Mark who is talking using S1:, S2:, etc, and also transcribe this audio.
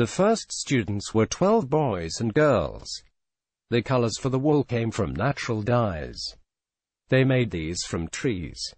S1: The first students were 12 boys and girls. The colors for the wall came from natural dyes. They made these from trees.